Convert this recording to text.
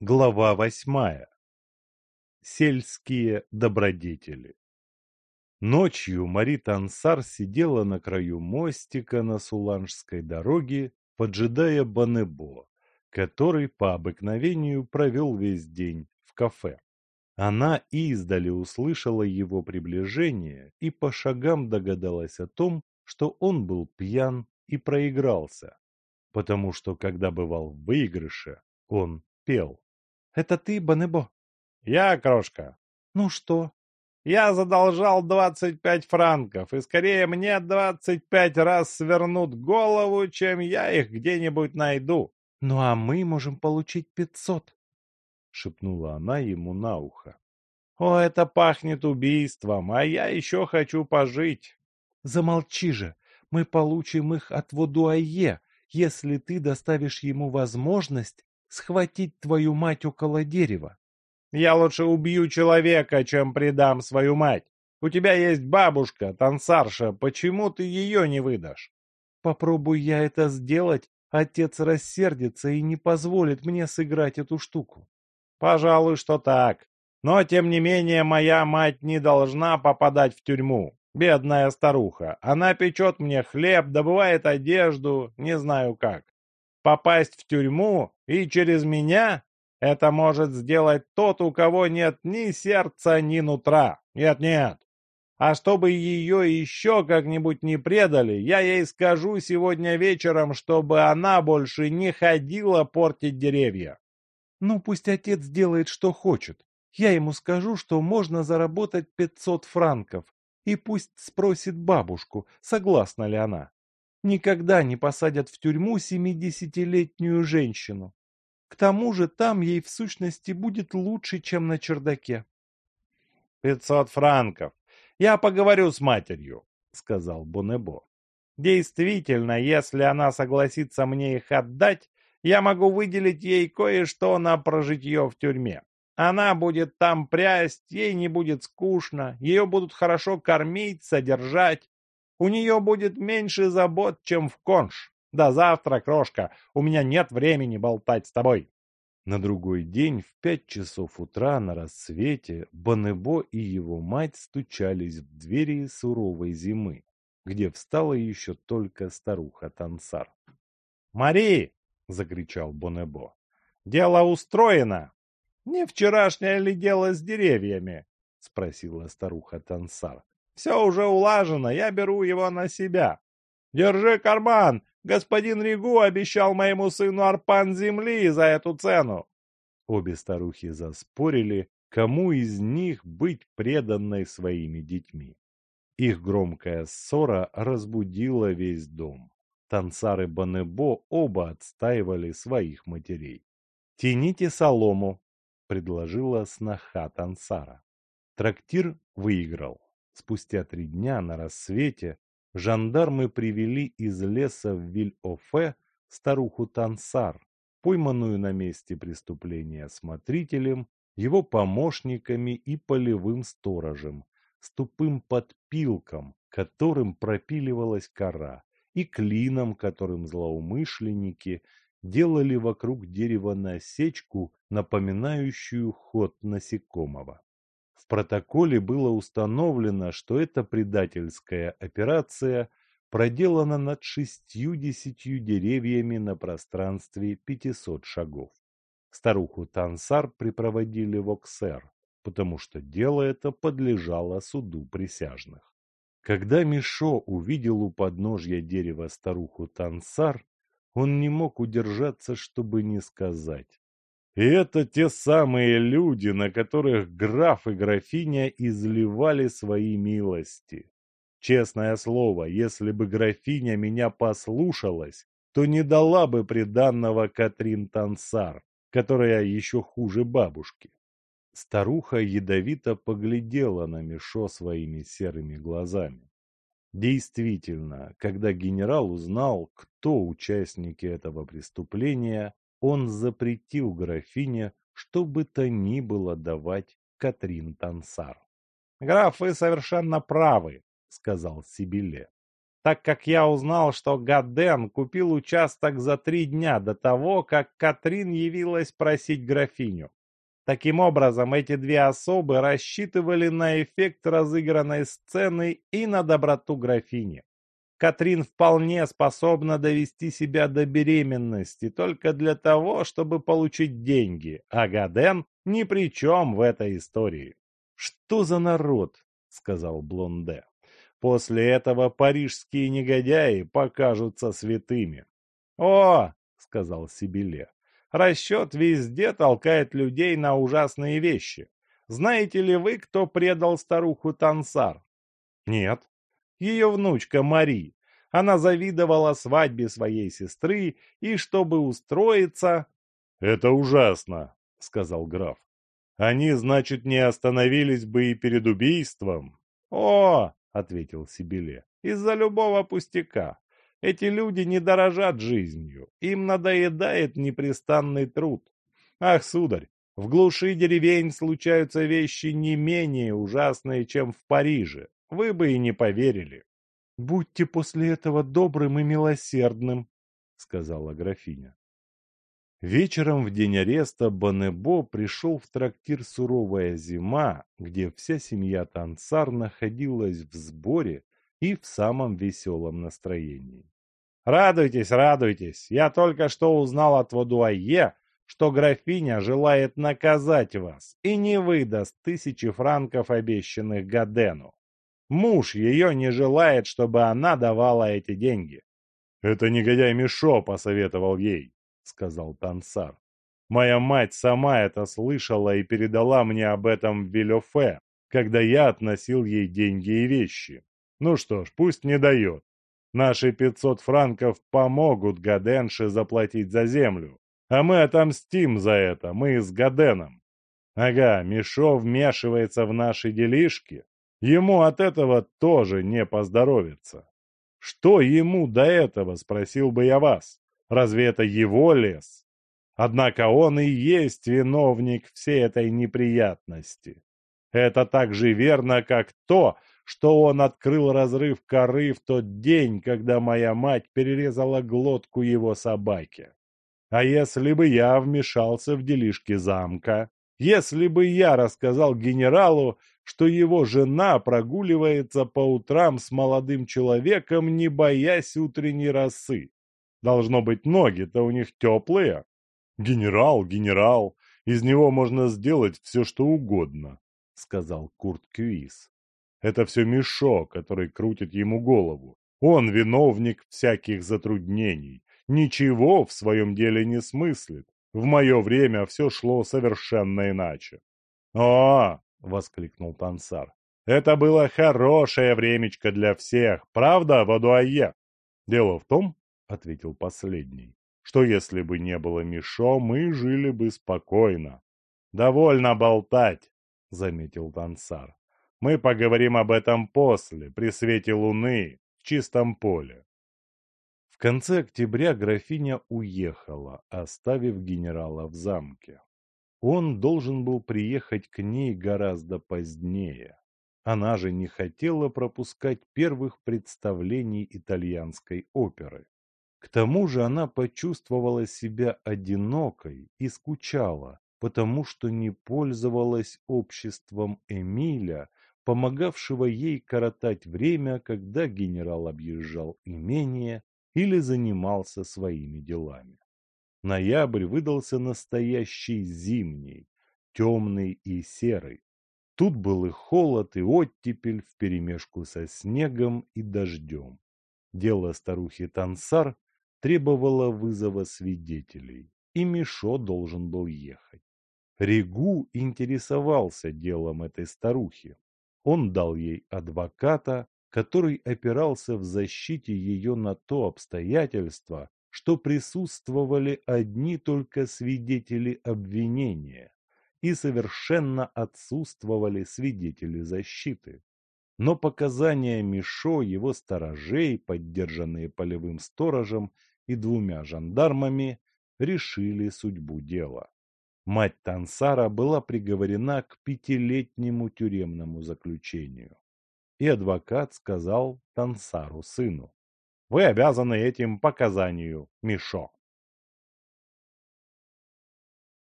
Глава восьмая. Сельские добродетели. Ночью Мари Тансар сидела на краю мостика на Суланжской дороге, поджидая Банебо, который по обыкновению провел весь день в кафе. Она издали услышала его приближение и по шагам догадалась о том, что он был пьян и проигрался, потому что, когда бывал в выигрыше, он пел. «Это ты, Банебо?» «Я, крошка». «Ну что?» «Я задолжал двадцать пять франков, и скорее мне двадцать пять раз свернут голову, чем я их где-нибудь найду». «Ну а мы можем получить пятьсот», — шепнула она ему на ухо. «О, это пахнет убийством, а я еще хочу пожить». «Замолчи же, мы получим их от Водуае, если ты доставишь ему возможность схватить твою мать около дерева». «Я лучше убью человека, чем предам свою мать. У тебя есть бабушка, танцарша, почему ты ее не выдашь?» «Попробуй я это сделать, отец рассердится и не позволит мне сыграть эту штуку». «Пожалуй, что так. Но, тем не менее, моя мать не должна попадать в тюрьму. Бедная старуха. Она печет мне хлеб, добывает одежду, не знаю как. Попасть в тюрьму и через меня это может сделать тот, у кого нет ни сердца, ни нутра. Нет-нет. А чтобы ее еще как-нибудь не предали, я ей скажу сегодня вечером, чтобы она больше не ходила портить деревья. Ну, пусть отец делает, что хочет. Я ему скажу, что можно заработать пятьсот франков, и пусть спросит бабушку, согласна ли она. Никогда не посадят в тюрьму семидесятилетнюю женщину. К тому же там ей в сущности будет лучше, чем на чердаке. «Пятьсот франков. Я поговорю с матерью», — сказал Бонебо. «Действительно, если она согласится мне их отдать, я могу выделить ей кое-что на прожитье в тюрьме. Она будет там прясть, ей не будет скучно, ее будут хорошо кормить, содержать. У нее будет меньше забот, чем в конш. До завтра, крошка, у меня нет времени болтать с тобой. На другой день в пять часов утра на рассвете Банебо и его мать стучались в двери суровой зимы, где встала еще только старуха Тансар. «Мари!» — закричал Бонебо. «Дело устроено! Не вчерашнее ли дело с деревьями?» — спросила старуха Тансар. «Все уже улажено, я беру его на себя. Держи карман, господин Ригу обещал моему сыну арпан земли за эту цену». Обе старухи заспорили, кому из них быть преданной своими детьми. Их громкая ссора разбудила весь дом. Тансары Банебо оба отстаивали своих матерей. «Тяните солому», — предложила сноха Тансара. Трактир выиграл. Спустя три дня на рассвете жандармы привели из леса в Виль-Офе старуху Тансар, пойманную на месте преступления смотрителем, его помощниками и полевым сторожем, с тупым подпилком, которым пропиливалась кора, и клином, которым злоумышленники делали вокруг дерева насечку, напоминающую ход насекомого. В протоколе было установлено, что эта предательская операция проделана над шестью-десятью деревьями на пространстве пятисот шагов. Старуху Тансар припроводили в Оксер, потому что дело это подлежало суду присяжных. Когда Мишо увидел у подножья дерева старуху Тансар, он не мог удержаться, чтобы не сказать. И это те самые люди, на которых граф и графиня изливали свои милости. Честное слово, если бы графиня меня послушалась, то не дала бы приданного Катрин Тансар, которая еще хуже бабушки. Старуха ядовито поглядела на Мишо своими серыми глазами. Действительно, когда генерал узнал, кто участники этого преступления, он запретил графине, что бы то ни было давать Катрин Тансар. «Граф, вы совершенно правы», — сказал Сибиле. так как я узнал, что Гаден купил участок за три дня до того, как Катрин явилась просить графиню. Таким образом, эти две особы рассчитывали на эффект разыгранной сцены и на доброту графини. Катрин вполне способна довести себя до беременности только для того, чтобы получить деньги, а Гаден ни при чем в этой истории. «Что за народ?» — сказал Блонде. «После этого парижские негодяи покажутся святыми». «О!» — сказал Сибиле. Расчет везде толкает людей на ужасные вещи. Знаете ли вы, кто предал старуху Тансар? Нет. Ее внучка Мари. Она завидовала свадьбе своей сестры, и чтобы устроиться... — Это ужасно, — сказал граф. Они, значит, не остановились бы и перед убийством? — О, — ответил Сибиле, — из-за любого пустяка. Эти люди не дорожат жизнью, им надоедает непрестанный труд. Ах, сударь, в глуши деревень случаются вещи не менее ужасные, чем в Париже. Вы бы и не поверили. — Будьте после этого добрым и милосердным, — сказала графиня. Вечером в день ареста Бонебо пришел в трактир «Суровая зима», где вся семья Тансар находилась в сборе и в самом веселом настроении. «Радуйтесь, радуйтесь! Я только что узнал от Водуае, что графиня желает наказать вас и не выдаст тысячи франков, обещанных Гадену. Муж ее не желает, чтобы она давала эти деньги». «Это негодяй Мишо посоветовал ей», — сказал Тансар. «Моя мать сама это слышала и передала мне об этом в Вилёфе, когда я относил ей деньги и вещи. Ну что ж, пусть не дает. Наши пятьсот франков помогут Гаденше заплатить за землю. А мы отомстим за это, мы с Гаденом. Ага, Мишо вмешивается в наши делишки. Ему от этого тоже не поздоровится. Что ему до этого, спросил бы я вас. Разве это его лес? Однако он и есть виновник всей этой неприятности. Это так же верно, как то, что он открыл разрыв коры в тот день, когда моя мать перерезала глотку его собаке. А если бы я вмешался в делишки замка, если бы я рассказал генералу, что его жена прогуливается по утрам с молодым человеком, не боясь утренней росы. Должно быть, ноги-то у них теплые. Генерал, генерал, из него можно сделать все, что угодно, сказал Курт Кюис. Это все Мишо, который крутит ему голову. Он виновник всяких затруднений. Ничего в своем деле не смыслит. В мое время все шло совершенно иначе. «О!» — воскликнул Тансар. «Это было хорошее времечко для всех, правда, Вадуае?» «Дело в том, — ответил последний, — что если бы не было Мишо, мы жили бы спокойно». «Довольно болтать», — заметил Тансар. Мы поговорим об этом после, при свете луны, в чистом поле. В конце октября графиня уехала, оставив генерала в замке. Он должен был приехать к ней гораздо позднее. Она же не хотела пропускать первых представлений итальянской оперы. К тому же она почувствовала себя одинокой и скучала, потому что не пользовалась обществом Эмиля помогавшего ей коротать время, когда генерал объезжал имение или занимался своими делами. Ноябрь выдался настоящий зимний, темный и серый. Тут был и холод, и оттепель вперемешку со снегом и дождем. Дело старухи Тансар требовало вызова свидетелей, и Мишо должен был ехать. Ригу интересовался делом этой старухи. Он дал ей адвоката, который опирался в защите ее на то обстоятельство, что присутствовали одни только свидетели обвинения и совершенно отсутствовали свидетели защиты. Но показания Мишо, его сторожей, поддержанные полевым сторожем и двумя жандармами, решили судьбу дела. Мать Тансара была приговорена к пятилетнему тюремному заключению. И адвокат сказал Тансару сыну. Вы обязаны этим показанию, Мишо.